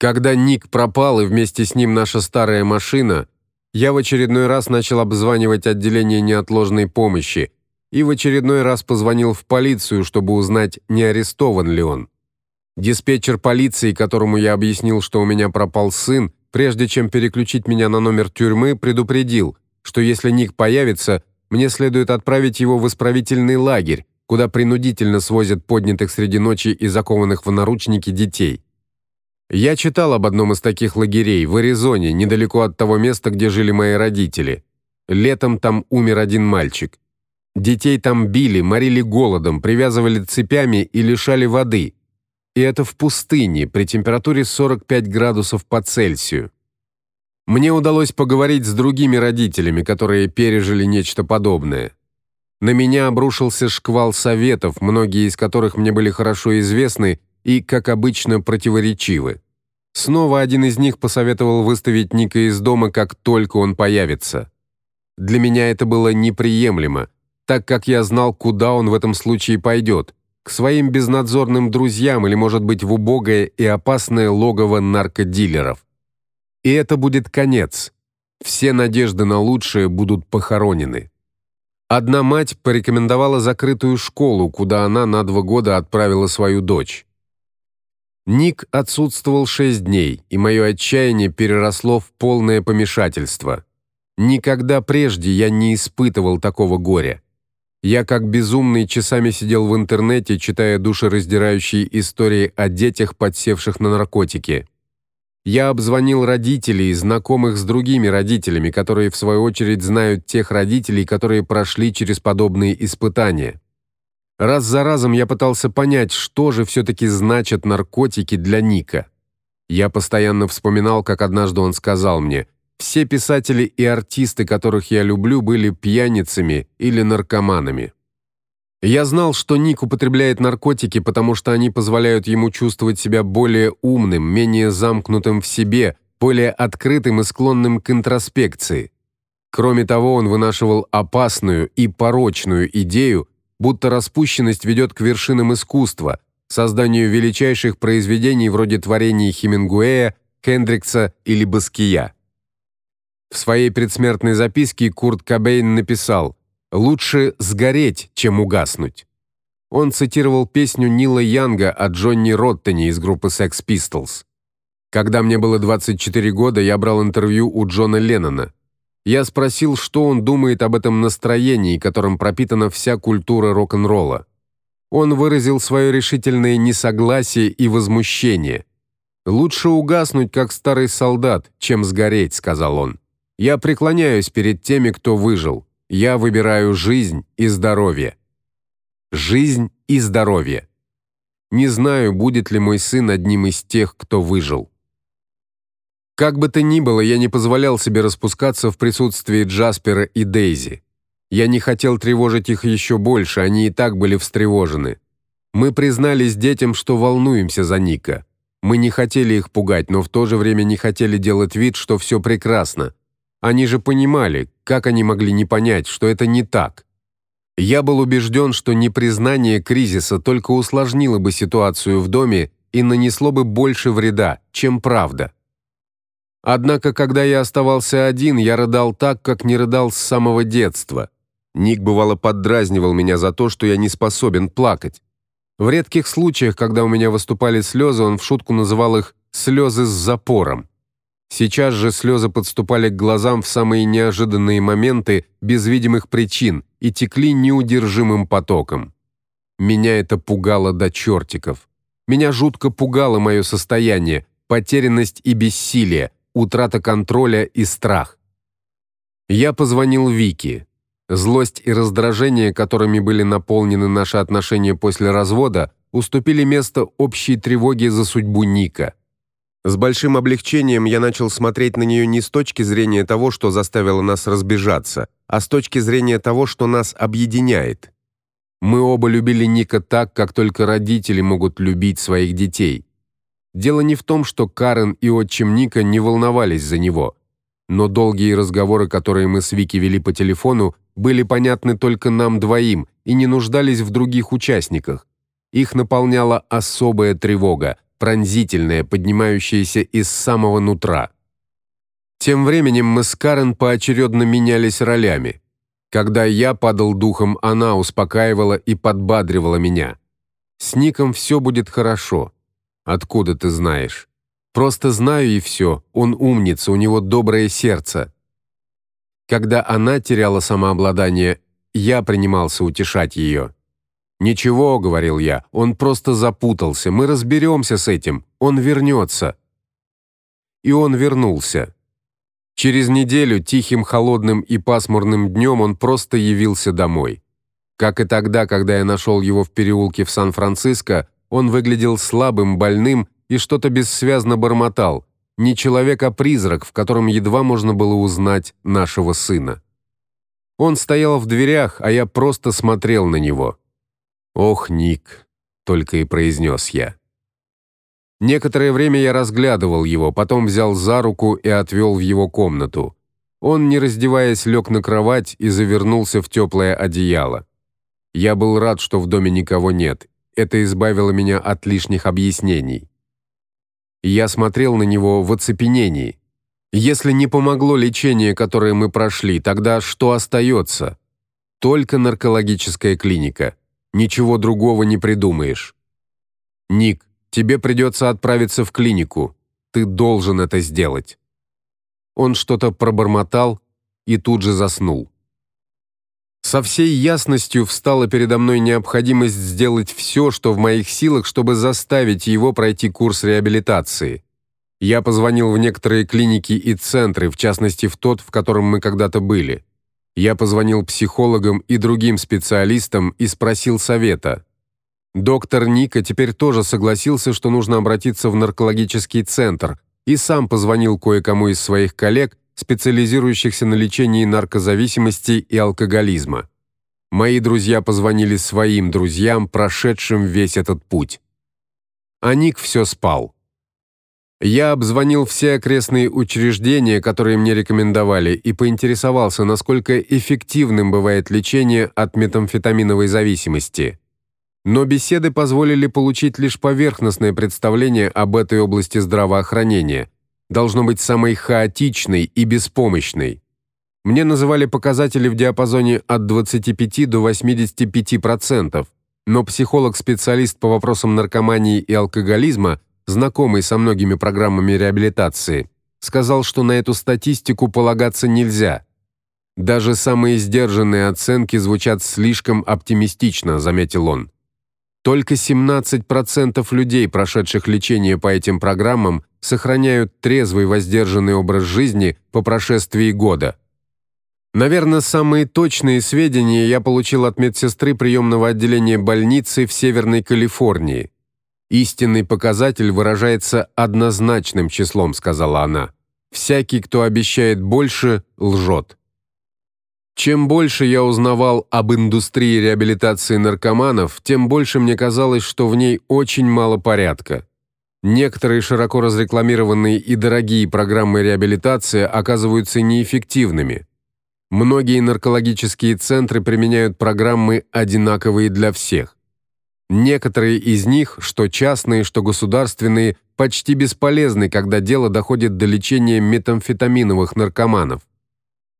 Когда Ник пропал и вместе с ним наша старая машина, я в очередной раз начал обзванивать отделение неотложной помощи и в очередной раз позвонил в полицию, чтобы узнать, не арестован ли он. Диспетчер полиции, которому я объяснил, что у меня пропал сын, прежде чем переключить меня на номер тюрьмы, предупредил, что если Ник появится, мне следует отправить его в исправительный лагерь, куда принудительно свозят поднятых среди ночи и закованных в наручники детей. Я читал об одном из таких лагерей в Аризоне, недалеко от того места, где жили мои родители. Летом там умер один мальчик. Детей там били, морили голодом, привязывали цепями и лишали воды. И это в пустыне при температуре 45 градусов по Цельсию. Мне удалось поговорить с другими родителями, которые пережили нечто подобное. На меня обрушился шквал советов, многие из которых мне были хорошо известны и, как обычно, противоречивы. Снова один из них посоветовал выставить Ника из дома, как только он появится. Для меня это было неприемлемо, так как я знал, куда он в этом случае пойдет, к своим безнадзорным друзьям или, может быть, в убогое и опасное логово наркодилеров. И это будет конец. Все надежды на лучшее будут похоронены. Одна мать порекомендовала закрытую школу, куда она на два года отправила свою дочь. Ник отсутствовал шесть дней, и мое отчаяние переросло в полное помешательство. Никогда прежде я не испытывал такого горя. Я как безумный часами сидел в интернете, читая душераздирающие истории о детях, подсевших на наркотики. Я обзвонил родителей и знакомых с другими родителями, которые в свою очередь знают тех родителей, которые прошли через подобные испытания. Раз за разом я пытался понять, что же все таки значат наркотики для Ника. Я постоянно вспоминал, как однажды он сказал мне: "Все писатели и артисты, которых я люблю, были пьяницами или наркоманами". Я знал, что Ник употребляет наркотики, потому что они позволяют ему чувствовать себя более умным, менее замкнутым в себе, более открытым и склонным к интроспекции. Кроме того, он вынашивал опасную и порочную идею, будто распущенность ведет к вершинам искусства, созданию величайших произведений вроде творений Хемингуэя, Хендрикса или Баския. В своей предсмертной записке Курт Кобейн написал: Лучше сгореть, чем угаснуть. Он цитировал песню Нила Янга о Джонни Роттене из группы Sex Pistols. Когда мне было 24 года, я брал интервью у Джона Леннона. Я спросил, что он думает об этом настроении, которым пропитана вся культура рок-н-ролла. Он выразил свое решительное несогласие и возмущение. Лучше угаснуть, как старый солдат, чем сгореть, сказал он. Я преклоняюсь перед теми, кто выжил. Я выбираю жизнь и здоровье. Жизнь и здоровье. Не знаю, будет ли мой сын одним из тех, кто выжил. Как бы то ни было, я не позволял себе распускаться в присутствии Джаспера и Дейзи. Я не хотел тревожить их еще больше, они и так были встревожены. Мы признались детям, что волнуемся за Ника. Мы не хотели их пугать, но в то же время не хотели делать вид, что все прекрасно. Они же понимали, как они могли не понять, что это не так. Я был убежден, что непризнание кризиса только усложнило бы ситуацию в доме и нанесло бы больше вреда, чем правда. Однако, когда я оставался один, я рыдал так, как не рыдал с самого детства. Ник бывало поддразнивал меня за то, что я не способен плакать. В редких случаях, когда у меня выступали слезы, он в шутку называл их слезы с запором. Сейчас же слезы подступали к глазам в самые неожиданные моменты, без видимых причин, и текли неудержимым потоком. Меня это пугало до чертиков. Меня жутко пугало мое состояние, потерянность и бессилие, утрата контроля и страх. Я позвонил Вике. Злость и раздражение, которыми были наполнены наши отношения после развода, уступили место общей тревоге за судьбу Ника. С большим облегчением я начал смотреть на нее не с точки зрения того, что заставило нас разбежаться, а с точки зрения того, что нас объединяет. Мы оба любили Ника так, как только родители могут любить своих детей. Дело не в том, что Карен и отчим Ника не волновались за него, но долгие разговоры, которые мы с Вики вели по телефону, были понятны только нам двоим и не нуждались в других участниках. Их наполняла особая тревога, пронзительное, поднимающееся из самого нутра. Тем временем мы с Карен поочередно менялись ролями. Когда я падал духом, она успокаивала и подбадривала меня. С Ником все будет хорошо. Откуда ты знаешь? Просто знаю и все. Он умница, у него доброе сердце. Когда она теряла самообладание, я принимался утешать ее. «Ничего», — говорил я, — «он просто запутался, мы разберемся с этим, он вернется». И он вернулся. Через неделю тихим, холодным и пасмурным днем он просто явился домой. Как и тогда, когда я нашел его в переулке в Сан-Франциско, он выглядел слабым, больным и что-то бессвязно бормотал. Не человек, а призрак, в котором едва можно было узнать нашего сына. Он стоял в дверях, а я просто смотрел на него. «Ох, Ник», — только и произнес я. Некоторое время я разглядывал его, потом взял за руку и отвел в его комнату. Он, не раздеваясь, лег на кровать и завернулся в теплое одеяло. Я был рад, что в доме никого нет. Это избавило меня от лишних объяснений. Я смотрел на него в оцепенении. Если не помогло лечение, которое мы прошли, тогда что остается? Только наркологическая клиника. Ничего другого не придумаешь. Ник, тебе придется отправиться в клинику. Ты должен это сделать. Он что-то пробормотал и тут же заснул. Со всей ясностью встала передо мной необходимость сделать все, что в моих силах, чтобы заставить его пройти курс реабилитации. Я позвонил в некоторые клиники и центры, в частности в тот, в котором мы когда-то были. Я позвонил психологам и другим специалистам и спросил совета. Доктор Ника теперь тоже согласился, что нужно обратиться в наркологический центр, и сам позвонил кое-кому из своих коллег, специализирующихся на лечении наркозависимости и алкоголизма. Мои друзья позвонили своим друзьям, прошедшим весь этот путь. А Ник все спал. Я обзвонил все окрестные учреждения, которые мне рекомендовали, и поинтересовался, насколько эффективным бывает лечение от метамфетаминовой зависимости. Но беседы позволили получить лишь поверхностное представление об этой области здравоохранения, должно быть самой хаотичной и беспомощной. Мне называли показатели в диапазоне от 25 до 85%, но психолог-специалист по вопросам наркомании и алкоголизма знакомый со многими программами реабилитации, сказал, что на эту статистику полагаться нельзя. Даже самые сдержанные оценки звучат слишком оптимистично, заметил он. Только 17% людей, прошедших лечение по этим программам, сохраняют трезвый воздержанный образ жизни по прошествии года. Наверное, самые точные сведения я получил от медсестры приемного отделения больницы в Северной Калифорнии. Истинный показатель выражается однозначным числом, сказала она. Всякий, кто обещает больше, лжет. Чем больше я узнавал об индустрии реабилитации наркоманов, тем больше мне казалось, что в ней очень мало порядка. Некоторые широко разрекламированные и дорогие программы реабилитации оказываются неэффективными. Многие наркологические центры применяют программы одинаковые для всех. Некоторые из них, что частные, что государственные, почти бесполезны, когда дело доходит до лечения метамфетаминовых наркоманов.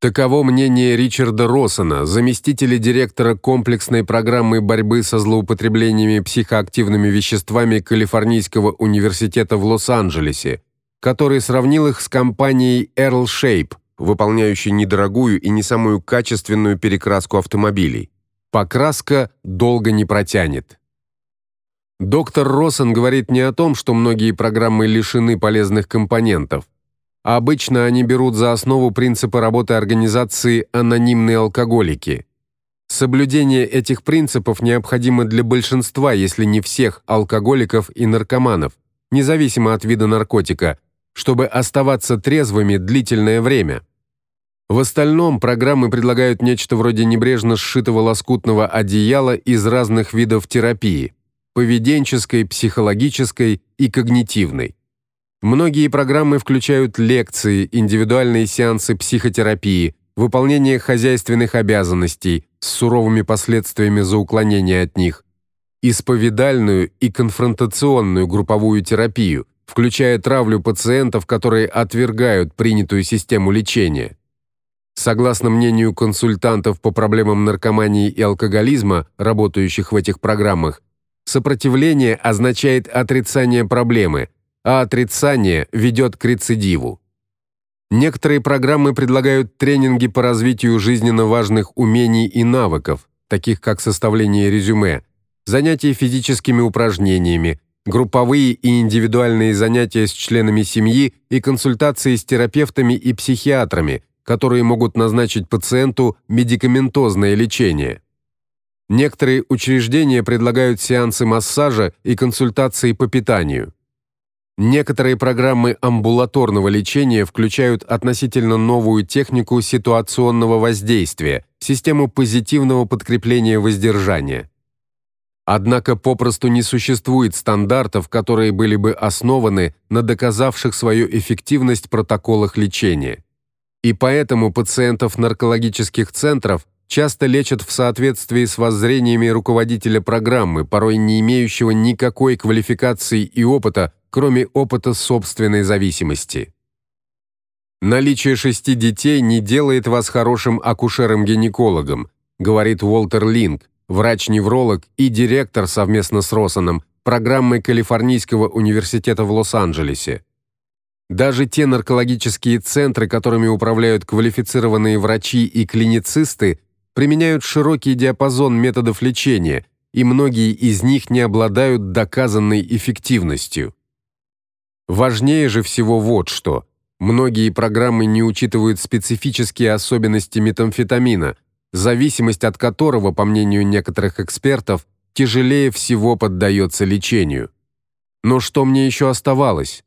Таково мнение Ричарда Россона, заместителя директора комплексной программы борьбы со злоупотреблениями психоактивными веществами Калифорнийского университета в Лос-Анджелесе, который сравнил их с компанией Earl Shape, выполняющей недорогую и не самую качественную перекраску автомобилей. Покраска долго не протянет. Доктор Россен говорит не о том, что многие программы лишены полезных компонентов. Обычно они берут за основу принципы работы организации анонимные алкоголики. Соблюдение этих принципов необходимо для большинства, если не всех, алкоголиков и наркоманов, независимо от вида наркотика, чтобы оставаться трезвыми длительное время. В остальном программы предлагают нечто вроде небрежно сшитого лоскутного одеяла из разных видов терапии поведенческой, психологической и когнитивной. Многие программы включают лекции, индивидуальные сеансы психотерапии, выполнение хозяйственных обязанностей с суровыми последствиями за уклонение от них, исповедальную и конфронтационную групповую терапию, включая травлю пациентов, которые отвергают принятую систему лечения. Согласно мнению консультантов по проблемам наркомании и алкоголизма, работающих в этих программах, сопротивление означает отрицание проблемы, а отрицание ведет к рецидиву. Некоторые программы предлагают тренинги по развитию жизненно важных умений и навыков, таких как составление резюме, занятия физическими упражнениями, групповые и индивидуальные занятия с членами семьи и консультации с терапевтами и психиатрами, которые могут назначить пациенту медикаментозное лечение. Некоторые учреждения предлагают сеансы массажа и консультации по питанию. Некоторые программы амбулаторного лечения включают относительно новую технику ситуационного воздействия, систему позитивного подкрепления воздержания. Однако попросту не существует стандартов, которые были бы основаны на доказавших свою эффективность протоколах лечения. И поэтому пациентов наркологических центров часто лечат в соответствии с воззрениями руководителя программы, порой не имеющего никакой квалификации и опыта, кроме опыта собственной зависимости. Наличие шести детей не делает вас хорошим акушером-гинекологом, говорит Уолтер Линк, врач-невролог и директор совместно с Росаном программы Калифорнийского университета в Лос-Анджелесе. Даже те наркологические центры, которыми управляют квалифицированные врачи и клиницисты, применяют широкий диапазон методов лечения, и многие из них не обладают доказанной эффективностью. Важнее же всего вот что. Многие программы не учитывают специфические особенности метамфетамина, зависимость от которого, по мнению некоторых экспертов, тяжелее всего поддается лечению. Но что мне еще оставалось?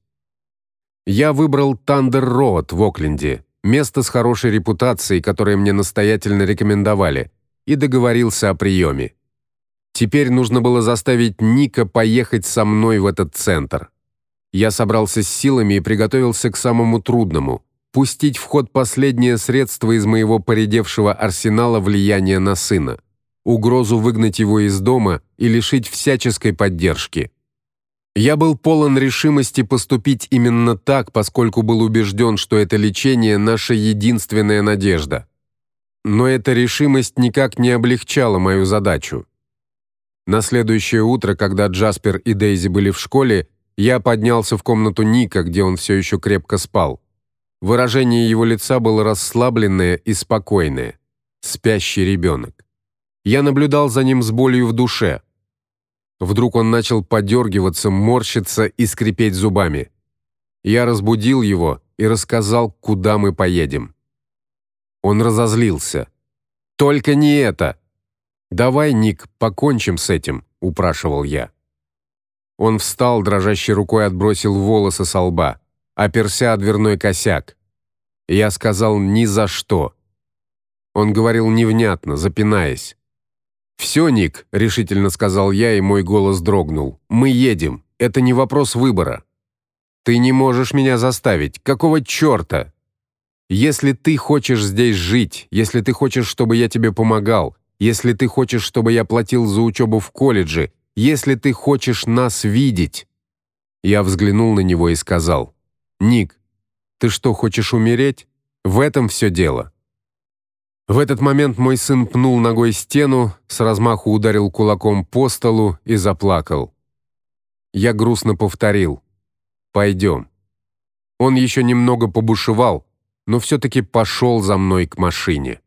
Я выбрал Thunder Road в Окленде, место с хорошей репутацией, которое мне настоятельно рекомендовали, и договорился о приеме. Теперь нужно было заставить Ника поехать со мной в этот центр. Я собрался с силами и приготовился к самому трудному пустить в ход последнее средство из моего поредевшего арсенала влияния на сына угрозу выгнать его из дома и лишить всяческой поддержки. Я был полон решимости поступить именно так, поскольку был убежден, что это лечение наша единственная надежда. Но эта решимость никак не облегчала мою задачу. На следующее утро, когда Джаспер и Дейзи были в школе, я поднялся в комнату Ника, где он все еще крепко спал. Выражение его лица было расслабленное и спокойное, спящий ребенок. Я наблюдал за ним с болью в душе. Вдруг он начал подергиваться, морщиться и скрипеть зубами. Я разбудил его и рассказал, куда мы поедем. Он разозлился. Только не это. Давай, Ник, покончим с этим, упрашивал я. Он встал, дрожащей рукой отбросил волосы с лба, оперся о дверной косяк. Я сказал: "Ни за что". Он говорил невнятно, запинаясь. «Все, Ник», — решительно сказал я, и мой голос дрогнул. «Мы едем. Это не вопрос выбора». «Ты не можешь меня заставить. Какого черта?» «Если ты хочешь здесь жить, если ты хочешь, чтобы я тебе помогал, если ты хочешь, чтобы я платил за учебу в колледже, если ты хочешь нас видеть...» Я взглянул на него и сказал, «Ник, ты что, хочешь умереть? В этом все дело». В этот момент мой сын пнул ногой стену, с размаху ударил кулаком по столу и заплакал. Я грустно повторил: «Пойдем». Он еще немного побушевал, но все таки пошел за мной к машине.